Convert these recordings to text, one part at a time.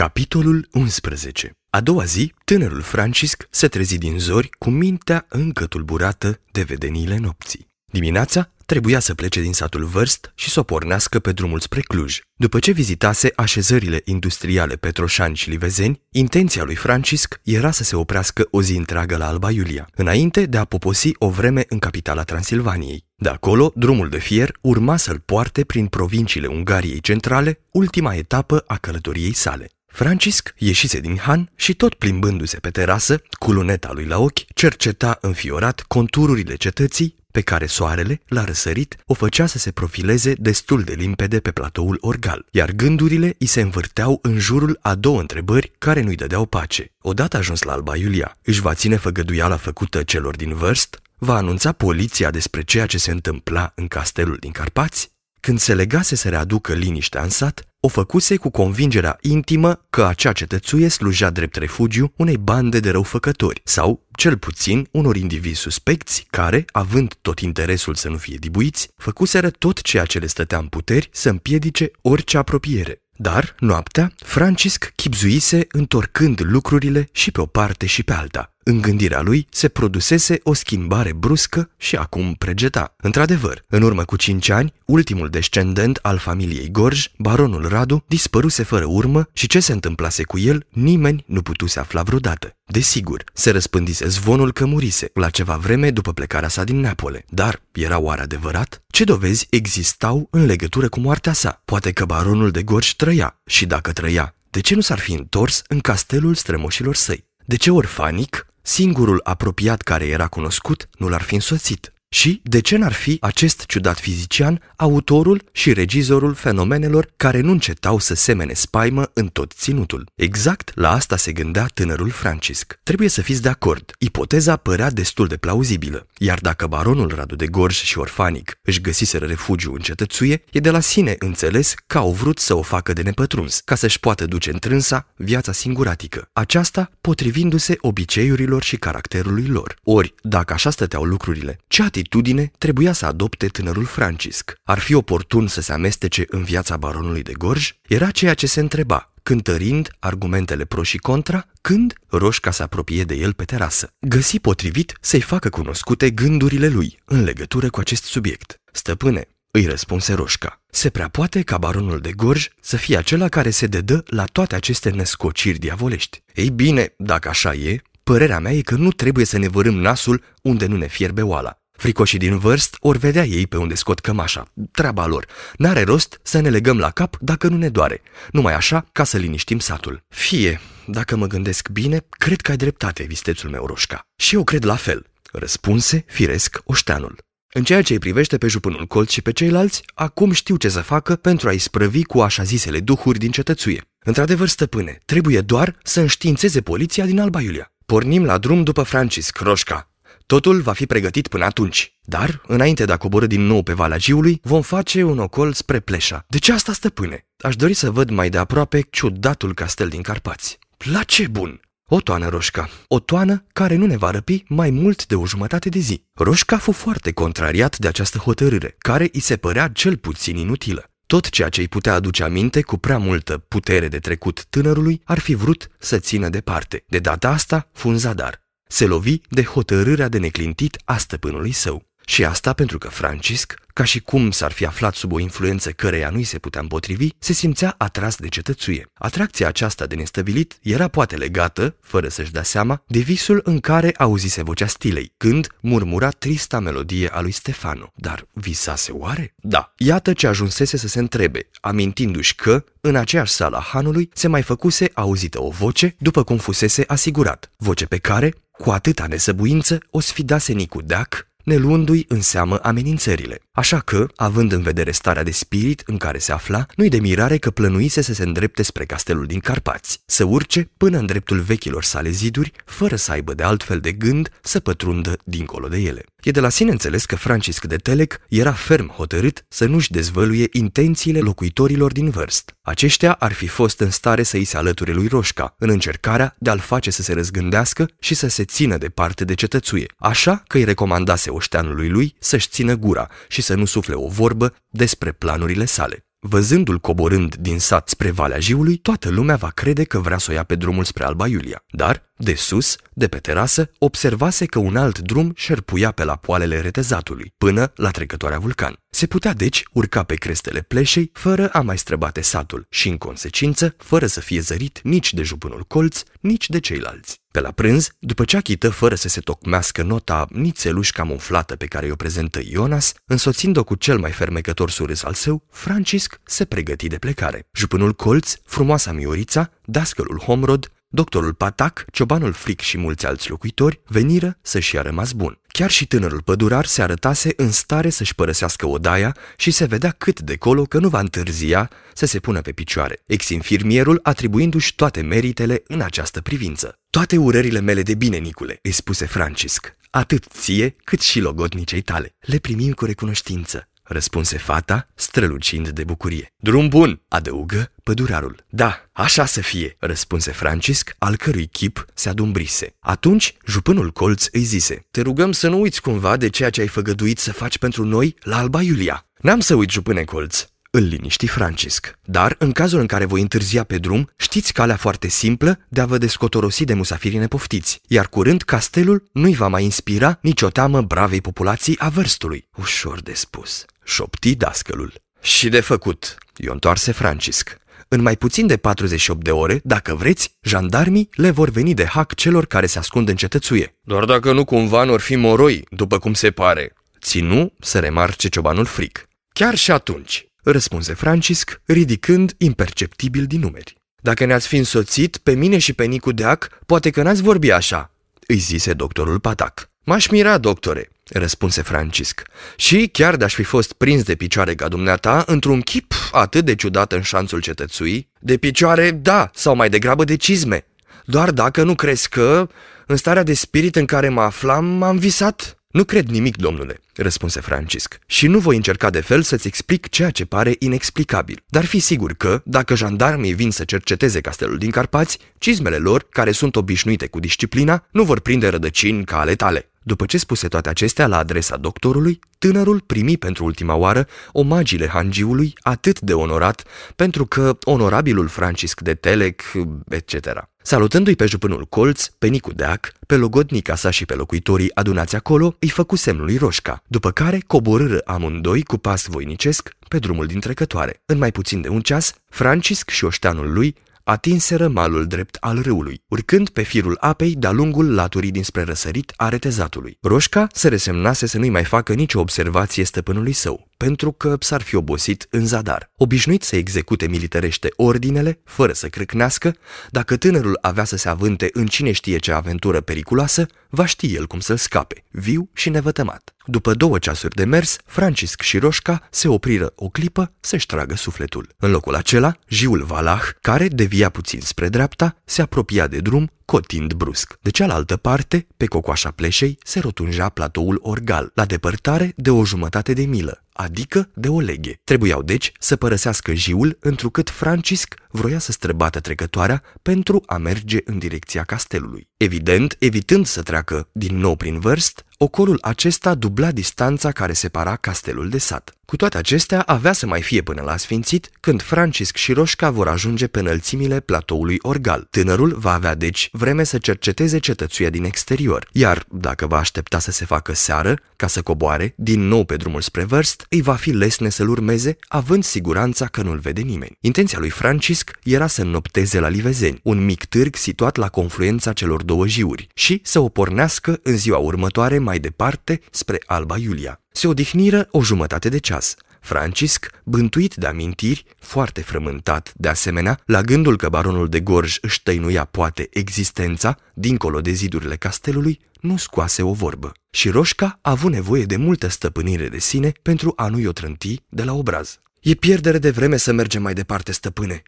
Capitolul 11 A doua zi, tânărul Francisc se trezi din zori cu mintea încă tulburată de vedeniile nopții. Dimineața trebuia să plece din satul Vârst și să o pornească pe drumul spre Cluj. După ce vizitase așezările industriale Petroșani și Livezeni, intenția lui Francisc era să se oprească o zi întreagă la Alba Iulia, înainte de a poposi o vreme în capitala Transilvaniei. De acolo, drumul de fier urma să-l poarte prin provinciile Ungariei centrale, ultima etapă a călătoriei sale. Francisc ieșise din Han și tot plimbându-se pe terasă, cu luneta lui la ochi, cerceta înfiorat contururile cetății pe care soarele, la răsărit, o făcea să se profileze destul de limpede pe platoul orgal, iar gândurile îi se învârteau în jurul a două întrebări care nu-i dădeau pace. Odată ajuns la Alba Iulia, își va ține făgăduiala făcută celor din vârst? Va anunța poliția despre ceea ce se întâmpla în castelul din Carpați? Când se legase să readucă liniștea în sat, o făcuse cu convingerea intimă că acea cetățuie slujea drept refugiu unei bande de răufăcători sau, cel puțin, unor indivizi suspecți care, având tot interesul să nu fie dibuiți, făcuseră tot ceea ce le stătea în puteri să împiedice orice apropiere. Dar, noaptea, Francisc chipzuise întorcând lucrurile și pe o parte și pe alta. În gândirea lui se produsese o schimbare bruscă și acum pregeta. Într-adevăr, în urmă cu cinci ani, ultimul descendent al familiei Gorj, baronul Radu, dispăruse fără urmă și ce se întâmplase cu el, nimeni nu putuse afla vreodată. Desigur, se răspândise zvonul că murise la ceva vreme după plecarea sa din Neapole. Dar era oare adevărat? Ce dovezi existau în legătură cu moartea sa? Poate că baronul de Gorj trăia și dacă trăia, de ce nu s-ar fi întors în castelul strămoșilor săi? De ce orfanic singurul apropiat care era cunoscut nu l-ar fi însoțit. Și de ce n-ar fi acest ciudat fizician autorul și regizorul fenomenelor care nu încetau să semene spaimă în tot ținutul? Exact la asta se gândea tânărul Francisc. Trebuie să fiți de acord, ipoteza părea destul de plauzibilă, iar dacă baronul Radu de Gorj și Orfanic își găsiseră refugiu în cetățuie, e de la sine înțeles că au vrut să o facă de nepătruns, ca să-și poată duce întrânsa viața singuratică, aceasta potrivindu-se obiceiurilor și caracterului lor. Ori, dacă așa stăteau lucrurile, ce atitudine trebuia să adopte tânărul Francisc? Ar fi oportun să se amestece în viața baronului de Gorj? Era ceea ce se întreba, cântărind argumentele pro și contra, când Roșca se apropie de el pe terasă. Găsi potrivit să-i facă cunoscute gândurile lui în legătură cu acest subiect. Stăpâne, îi răspunse Roșca. Se prea poate ca baronul de Gorj să fie acela care se dedă la toate aceste născociri diavolești. Ei bine, dacă așa e, părerea mea e că nu trebuie să ne vărâm nasul unde nu ne fierbe oala. Fricoșii din vârst ori vedea ei pe unde scot cămașa. Treaba lor. N-are rost să ne legăm la cap dacă nu ne doare. Numai așa ca să liniștim satul. Fie, dacă mă gândesc bine, cred că ai dreptate, vistețul meu, Roșca. Și eu cred la fel, răspunse firesc oșteanul. În ceea ce îi privește pe jupânul colț și pe ceilalți, acum știu ce să facă pentru a-i sprăvi cu așa zisele duhuri din cetățuie. Într-adevăr, stăpâne, trebuie doar să înștiințeze poliția din Alba Iulia. Pornim la drum după Francisc, Roșca. Totul va fi pregătit până atunci. Dar, înainte de a coborâ din nou pe Valea Giului, vom face un ocol spre Pleșa. De ce asta, stăpâne? Aș dori să văd mai de aproape ciudatul castel din Carpați. La ce bun! O toană, Roșca. O toană care nu ne va răpi mai mult de o jumătate de zi. Roșca fu foarte contrariat de această hotărâre, care îi se părea cel puțin inutilă. Tot ceea ce îi putea aduce aminte cu prea multă putere de trecut tânărului ar fi vrut să țină departe. De data asta, fu un zadar se lovi de hotărârea de neclintit a stăpânului său. Și asta pentru că Francisc, ca și cum s-ar fi aflat sub o influență căreia nu-i se putea împotrivi, se simțea atras de cetățuie. Atracția aceasta de nestabilit era poate legată, fără să-și dea seama, de visul în care auzise vocea stilei, când murmura trista melodie a lui Stefano. Dar visase oare? Da. Iată ce ajunsese să se întrebe, amintindu-și că, în aceeași sală a hanului, se mai făcuse auzită o voce, după cum fusese asigurat, voce pe care, cu atâta nesăbuință, o sfidase Nicu Deac, ne luându-i în seamă amenințările. Așa că, având în vedere starea de spirit în care se afla, nu-i de mirare că plănuise să se îndrepte spre castelul din Carpați, să urce până în dreptul vechilor sale ziduri, fără să aibă de altfel de gând să pătrundă dincolo de ele. E de la sine înțeles că Francisc de Telec era ferm hotărât să nu-și dezvăluie intențiile locuitorilor din vârst. Aceștia ar fi fost în stare să îi se alăture lui Roșca, în încercarea de a-l face să se răzgândească și să se țină departe de cetățuie, așa că îi recomandase oșteanului lui să-și țină gura și să nu sufle o vorbă despre planurile sale. Văzându-l coborând din sat spre Valea Jiului, toată lumea va crede că vrea să o ia pe drumul spre Alba Iulia. Dar, de sus, de pe terasă, observase că un alt drum șerpuia pe la poalele retezatului, până la trecătoarea vulcan. Se putea deci urca pe crestele pleșei fără a mai străbate satul și, în consecință, fără să fie zărit nici de jupânul colț, nici de ceilalți. Pe la prânz, după ce achită fără să se tocmească nota nițeluș camuflată pe care o prezentă Ionas, însoțind-o cu cel mai fermecător surâs al său, Francisc se pregăti de plecare. Jupânul colț, frumoasa Miorița, dascălul Homrod, Doctorul Patac, ciobanul Fric și mulți alți locuitori veniră să-și ia rămas bun. Chiar și tânărul pădurar se arătase în stare să-și părăsească odaia și se vedea cât de colo că nu va întârzia să se pună pe picioare, ex-infirmierul atribuindu-și toate meritele în această privință. Toate urările mele de bine, Nicule, îi spuse Francisc, atât ție cât și logodnicei tale. Le primim cu recunoștință răspunse fata, strălucind de bucurie. Drum bun, adăugă pădurarul. Da, așa să fie, răspunse Francisc, al cărui chip se adumbrise. Atunci, jupânul colț îi zise, te rugăm să nu uiți cumva de ceea ce ai făgăduit să faci pentru noi la Alba Iulia. N-am să uit, jupâne colț, îl liniști Francisc. Dar, în cazul în care voi întârzia pe drum, știți calea foarte simplă de a vă descotorosi de musafirii nepoftiți, iar curând castelul nu-i va mai inspira nicio teamă bravei populații a vârstului. Ușor de spus șopti dascălul. Și de făcut, i-o întoarse Francisc. În mai puțin de 48 de ore, dacă vreți, jandarmii le vor veni de hac celor care se ascund în cetățuie. Doar dacă nu cumva nu fi moroi, după cum se pare. Ținu să remarce ciobanul fric. Chiar și atunci, răspunse Francisc, ridicând imperceptibil din numeri. Dacă ne-ați fi însoțit, pe mine și pe Nicu Deac, poate că n-ați vorbi așa, îi zise doctorul Patac. M-aș mira, doctore, răspunse Francisc. Și chiar de-aș fi fost prins de picioare ca dumneata, într-un chip atât de ciudat în șanțul cetățui, de picioare, da, sau mai degrabă de cizme. Doar dacă nu crezi că, în starea de spirit în care mă aflam, am visat. Nu cred nimic, domnule, răspunse Francisc, și nu voi încerca de fel să-ți explic ceea ce pare inexplicabil. Dar fi sigur că, dacă jandarmii vin să cerceteze castelul din Carpați, cizmele lor, care sunt obișnuite cu disciplina, nu vor prinde rădăcini ca ale tale. După ce spuse toate acestea la adresa doctorului, tânărul primi pentru ultima oară omagile hangiului atât de onorat pentru că onorabilul Francisc de Telec, etc. Salutându-i pe jupânul colț, pe Nicu Deac, pe logodnica sa și pe locuitorii adunați acolo, îi făcu semnul lui Roșca, după care coborâră amândoi cu pas voinicesc pe drumul din trecătoare. În mai puțin de un ceas, Francisc și oșteanul lui atinseră malul drept al râului, urcând pe firul apei de-a lungul laturii dinspre răsărit a retezatului. Roșca se resemnase să nu-i mai facă nicio observație stăpânului său, pentru că s-ar fi obosit în zadar. Obișnuit să execute militarește ordinele, fără să crâcnească, dacă tânărul avea să se avânte în cine știe ce aventură periculoasă, va ști el cum să-l scape, viu și nevătămat. După două ceasuri de mers, Francisc și Roșca se opriră o clipă să-și tragă sufletul. În locul acela, Jiul Valah, care devia puțin spre dreapta, se apropia de drum cotind brusc. De cealaltă parte, pe cocoașa pleșei, se rotunja platoul Orgal, la depărtare de o jumătate de milă, adică de o leghe. Trebuiau deci să părăsească jiul, întrucât Francisc vroia să străbată trecătoarea pentru a merge în direcția castelului. Evident, evitând să treacă din nou prin vârst, ocolul acesta dubla distanța care separa castelul de sat. Cu toate acestea, avea să mai fie până la sfințit, când Francisc și Roșca vor ajunge pe înălțimile platoului Orgal. Tânărul va avea deci vreme să cerceteze cetățuia din exterior, iar dacă va aștepta să se facă seară, ca să coboare din nou pe drumul spre vârst, îi va fi lesne să-l urmeze, având siguranța că nu-l vede nimeni. Intenția lui Francisc era să înnopteze la Livezeni, un mic târg situat la confluența celor două jiuri, și să o pornească în ziua următoare mai departe spre Alba Iulia. Se odihniră o jumătate de ceas. Francisc, bântuit de amintiri, foarte frământat, de asemenea, la gândul că baronul de Gorj își tăinuia poate existența, dincolo de zidurile castelului, nu scoase o vorbă. Și Roșca a avut nevoie de multă stăpânire de sine pentru a nu-i o trânti de la obraz. E pierdere de vreme să mergem mai departe, stăpâne,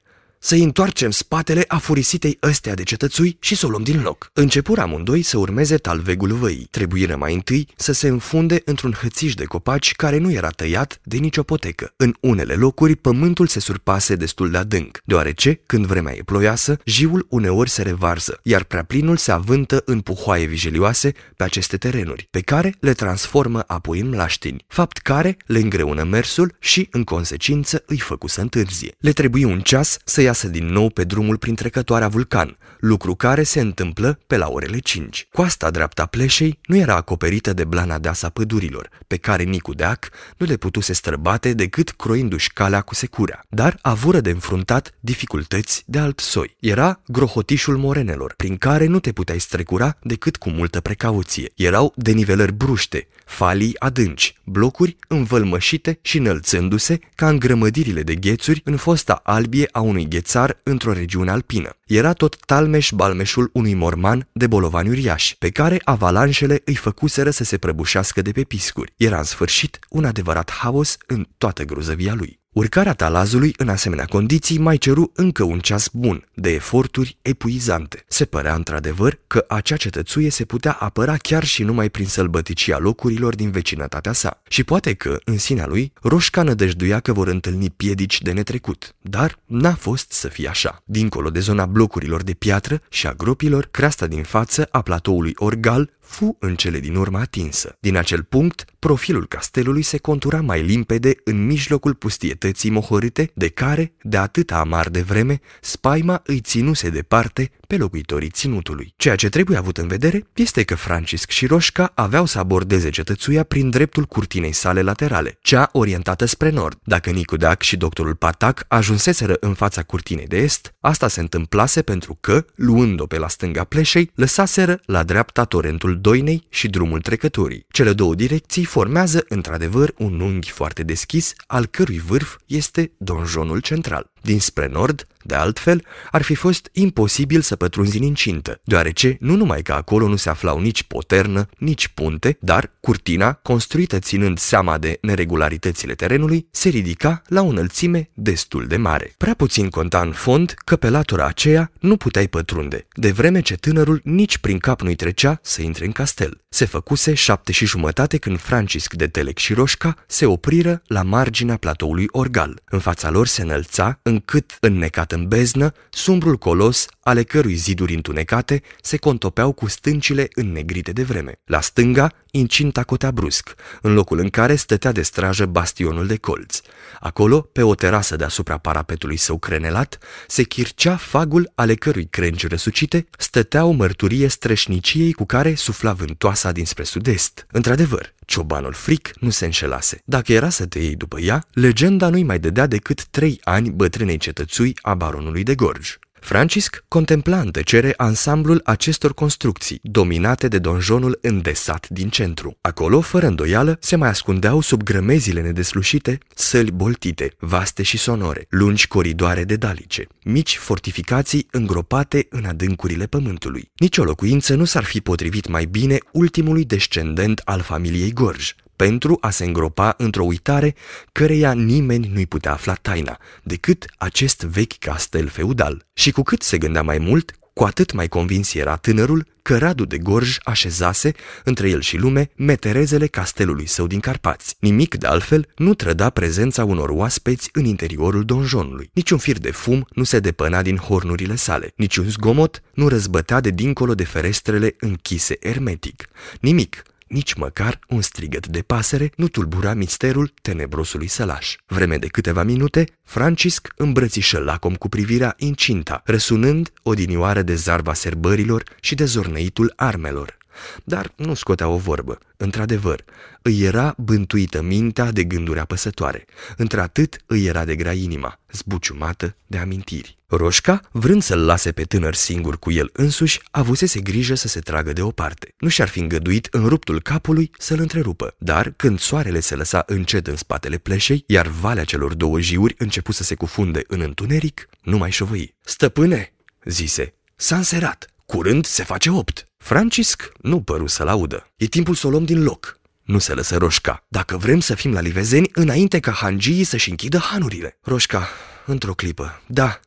să-i întoarcem spatele afurisitei ăstea de cetățui și să o luăm din loc. Începură amândoi să urmeze talvegul văii. Trebuiră mai întâi să se înfunde într-un hățiș de copaci care nu era tăiat de nicio potecă. În unele locuri, pământul se surpase destul de adânc, deoarece, când vremea e ploioasă, jiul uneori se revarsă, iar prea plinul se avântă în puhoaie vijelioase pe aceste terenuri, pe care le transformă apoi în mlaștini, fapt care le îngreună mersul și, în consecință, îi făcu să întârzie. Le trebuie un ceas să iasă din nou pe drumul prin trecătoarea vulcan, lucru care se întâmplă pe la orele 5. Coasta dreapta pleșei nu era acoperită de blana deasa pădurilor, pe care Nicu Deac nu le putuse străbate decât croindu-și calea cu secura, dar avură de înfruntat dificultăți de alt soi. Era grohotișul morenelor, prin care nu te puteai strecura decât cu multă precauție. Erau denivelări bruște, falii adânci, blocuri învălmășite și înălțându-se ca îngrămădirile de ghețuri în fosta albie a unui ghețar într-o regiune alpină. Era tot talmeș-balmeșul unui morman de bolovani uriași, pe care avalanșele îi făcuseră să se prăbușească de pe piscuri. Era în sfârșit un adevărat haos în toată gruzăvia lui. Urcarea talazului în asemenea condiții mai ceru încă un ceas bun de eforturi epuizante. Se părea într-adevăr că acea cetățuie se putea apăra chiar și numai prin sălbăticia locurilor din vecinătatea sa. Și poate că, în sinea lui, Roșca nădăjduia că vor întâlni piedici de netrecut. Dar n-a fost să fie așa. Dincolo de zona blocurilor de piatră și a gropilor, creasta din față a platoului Orgal fu în cele din urmă atinsă. Din acel punct, profilul castelului se contura mai limpede în mijlocul pustietății mohorâte, de care, de atâta amar de vreme, spaima îi ținuse departe pe locuitorii ținutului. Ceea ce trebuie avut în vedere este că Francisc și Roșca aveau să abordeze cetățuia prin dreptul curtinei sale laterale, cea orientată spre nord. Dacă Nicu Dac și doctorul Patac ajunseseră în fața curtinei de est, asta se întâmplase pentru că, luând-o pe la stânga pleșei, lăsaseră la dreapta torentul Doinei și drumul trecătorii. Cele două direcții formează într-adevăr un unghi foarte deschis, al cărui vârf este donjonul central. Dinspre nord, de altfel, ar fi fost imposibil să pătrunzi în incintă, deoarece nu numai că acolo nu se aflau nici poternă, nici punte, dar curtina, construită ținând seama de neregularitățile terenului, se ridica la o înălțime destul de mare. Prea puțin conta în fond că pe latura aceea nu puteai pătrunde, de vreme ce tânărul nici prin cap nu-i trecea să intre în castel. Se făcuse șapte și jumătate când Francisc de Telec și Roșca se opriră la marginea platoului Orgal. În fața lor se înălța, încât, înnecat în beznă, sumbrul colos, ale cărui ziduri întunecate se contopeau cu stâncile înnegrite de vreme. La stânga, incinta cotea brusc, în locul în care stătea de strajă bastionul de colț. Acolo, pe o terasă deasupra parapetului său crenelat, se chircea fagul ale cărui crengi răsucite stătea o mărturie streșniciei cu care sufla vântoasa dinspre sud-est. Într-adevăr, Ciobanul fric nu se înșelase. Dacă era să te iei după ea, legenda nu-i mai dădea decât trei ani bătrânei cetățui a baronului de Gorj. Francisc contempla în tăcere ansamblul acestor construcții, dominate de donjonul îndesat din centru. Acolo, fără îndoială, se mai ascundeau sub grămezile nedeslușite săli boltite, vaste și sonore, lungi coridoare de dalice, mici fortificații îngropate în adâncurile pământului. Nici o locuință nu s-ar fi potrivit mai bine ultimului descendent al familiei Gorj, pentru a se îngropa într-o uitare căreia nimeni nu-i putea afla taina, decât acest vechi castel feudal. Și cu cât se gândea mai mult, cu atât mai convins era tânărul că Radu de Gorj așezase, între el și lume, meterezele castelului său din Carpați. Nimic de altfel nu trăda prezența unor oaspeți în interiorul donjonului. Niciun fir de fum nu se depăna din hornurile sale, niciun zgomot nu răzbătea de dincolo de ferestrele închise ermetic. Nimic, nici măcar un strigăt de pasăre nu tulbura misterul tenebrosului sălaș. Vreme de câteva minute, Francisc îmbrățișă lacom cu privirea incinta, răsunând odinioară de zarva serbărilor și de zornăitul armelor. Dar nu scotea o vorbă. Într-adevăr, îi era bântuită mintea de gânduri apăsătoare. Într-atât îi era de grea inima, zbuciumată de amintiri. Roșca, vrând să-l lase pe tânăr singur cu el însuși, avusese grijă să se tragă de o parte. Nu și-ar fi îngăduit în ruptul capului să-l întrerupă, dar când soarele se lăsa încet în spatele pleșei, iar valea celor două jiuri începu să se cufunde în întuneric, nu mai șovăi. Stăpâne, zise, s-a înserat. Curând se face opt. Francisc nu păru să-l audă. E timpul să o luăm din loc. Nu se lăsă Roșca. Dacă vrem să fim la livezeni, înainte ca hangiii să-și închidă hanurile. Roșca, într-o clipă. Da,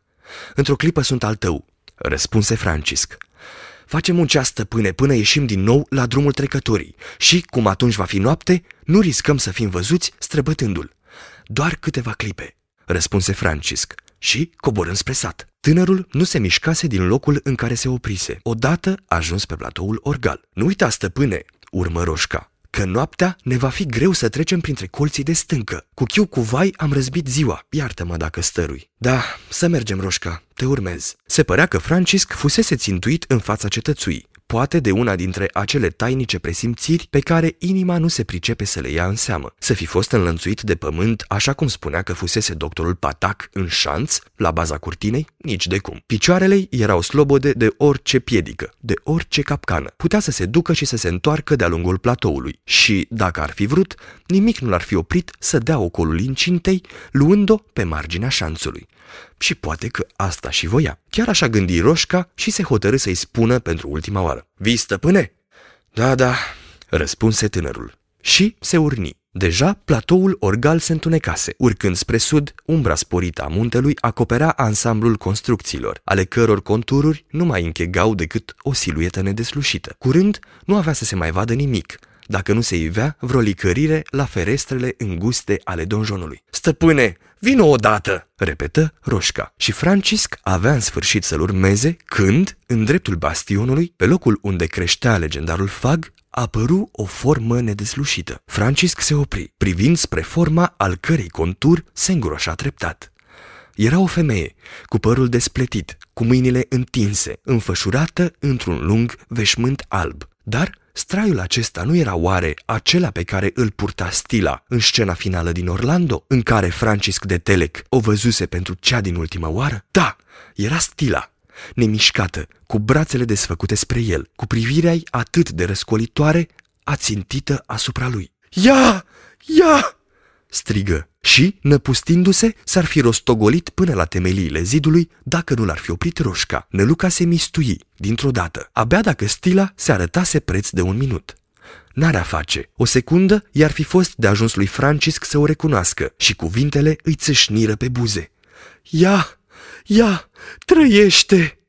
Într-o clipă sunt al tău, răspunse Francisc. Facem un ceas stăpâne până ieșim din nou la drumul trecătorii și, cum atunci va fi noapte, nu riscăm să fim văzuți străbătându-l. Doar câteva clipe, răspunse Francisc și coborâm spre sat. Tânărul nu se mișcase din locul în care se oprise. Odată ajuns pe platoul Orgal. Nu uita, stăpâne, urmă Roșca, că noaptea ne va fi greu să trecem printre colții de stâncă. Cu chiu cu vai am răzbit ziua, iartă-mă dacă stărui. Da, să mergem, Roșca, te urmez. Se părea că Francisc fusese țintuit în fața cetățuii poate de una dintre acele tainice presimțiri pe care inima nu se pricepe să le ia în seamă. Să fi fost înlănțuit de pământ, așa cum spunea că fusese doctorul Patac în șanț, la baza curtinei, nici de cum. Picioarele erau slobode de orice piedică, de orice capcană. Putea să se ducă și să se întoarcă de-a lungul platoului și, dacă ar fi vrut, nimic nu l-ar fi oprit să dea ocolul incintei, luând-o pe marginea șanțului. Și poate că asta și voia. Chiar așa gândi Roșca și se hotărâ să-i spună pentru ultima oară. Vii, stăpâne? Da, da, răspunse tânărul. Și se urni. Deja platoul Orgal se întunecase. Urcând spre sud, umbra sporită a muntelui acoperea ansamblul construcțiilor, ale căror contururi nu mai închegau decât o siluetă nedeslușită. Curând, nu avea să se mai vadă nimic, dacă nu se ivea vreo licărire la ferestrele înguste ale donjonului. Stăpâne, vină odată!" repetă Roșca. Și Francisc avea în sfârșit să-l urmeze când, în dreptul bastionului, pe locul unde creștea legendarul Fag, apăru o formă nedeslușită. Francisc se opri, privind spre forma al cărei contur se îngroșa treptat. Era o femeie, cu părul despletit, cu mâinile întinse, înfășurată într-un lung veșmânt alb. Dar Straiul acesta nu era oare acela pe care îl purta Stila în scena finală din Orlando, în care Francisc de Telec o văzuse pentru cea din ultima oară? Da, era Stila, nemișcată, cu brațele desfăcute spre el, cu privirea atât de răscolitoare, ațintită asupra lui. Ia! Ia! Strigă și, năpustindu-se, s-ar fi rostogolit până la temeliile zidului dacă nu l-ar fi oprit roșca. Năluca se mistui, dintr-o dată, abia dacă stila se arătase preț de un minut. N-are a face. O secundă i-ar fi fost de ajuns lui Francisc să o recunoască și cuvintele îi țâșniră pe buze. Ia! Ia! Trăiește!